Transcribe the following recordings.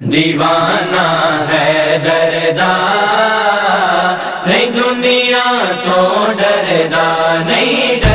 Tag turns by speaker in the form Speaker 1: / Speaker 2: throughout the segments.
Speaker 1: دیوانہ ہے دردا نہیں دنیا تو ڈردا نہیں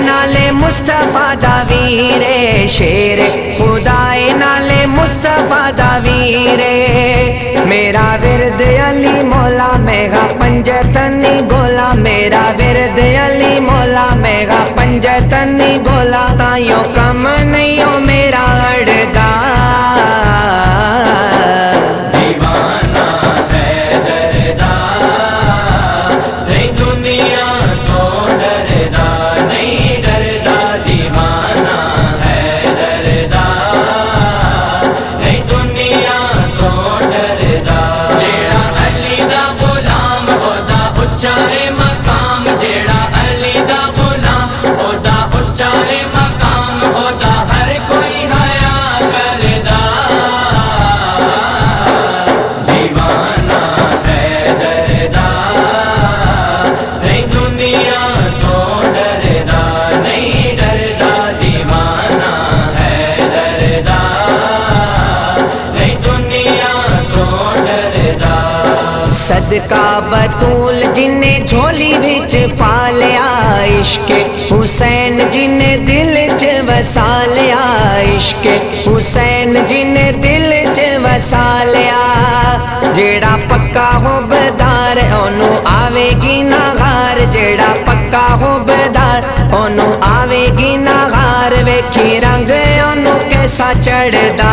Speaker 2: نال نالے مصطفیٰ دا ویرے شیر خدائے نالے مصطفیٰ دا میرا ورد علی مولا میگا پنجتنی گولا، میرا ورد علی مولا میگا پنجتنی گولا، تائیوں کم صدقہ بطول جن جھولی وچ پالیا عشق، حسین جن دل چ وسالیا عشق، حسین جن دل چ وسالیا جیڑا پکا ہو بدار اونوں آوے گی نہ غار۔ جیڑا پکا ہو بدار اونوں آوے گی نہ ویکھی رنگ اونوں کیسا چڑھدا۔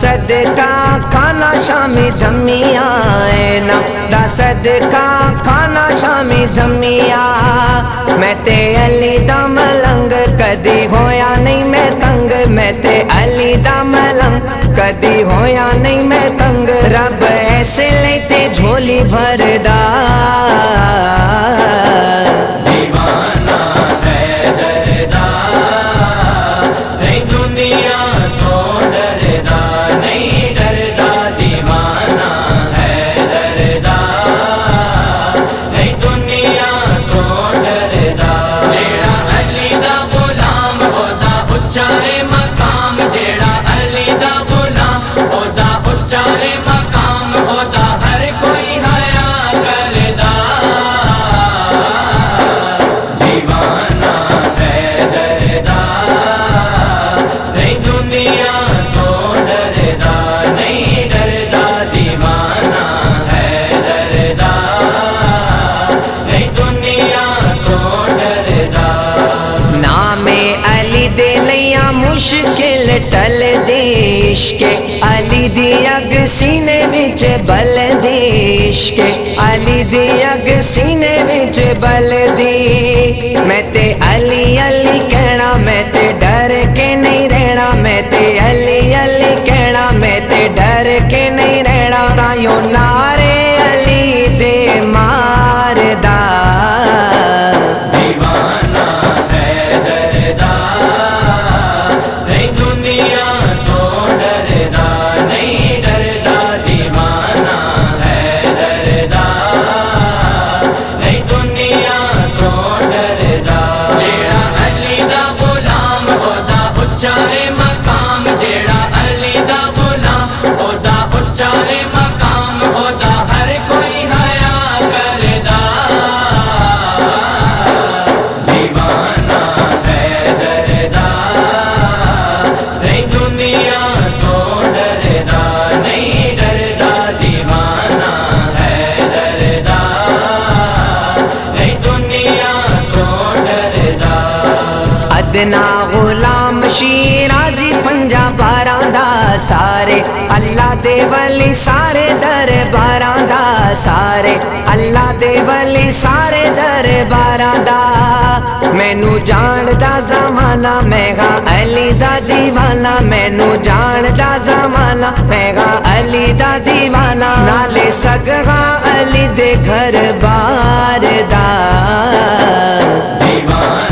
Speaker 2: صدقہ کھانا شامی دھمیاں نا۔ دا صدقہ کھانا شامی دھمیاں میں تے علی دا ملنگ کدی ہویا نہیں میں تنگ۔ میں تے علی دا ملنگ کدی ہویا نہیں میں تنگ۔ رب ایسے لیتے جھولی بھردا
Speaker 1: تل دیش کے علی
Speaker 2: دی اگ سینے وچ بل دیشک علی دی اگ سینے وچ بل دی میں تے گنجا باراں دا سارے اللہ دے ولی سارے درباراں دا سارے اللہ دے ولی سارے درباراں دا مینو جان دا زمانہ میگا علی دا دیوانہ مینو جان دا زمانہ میگا علی دا دیوانہ نالے سگا علی دے گھر بار دا دیوانہ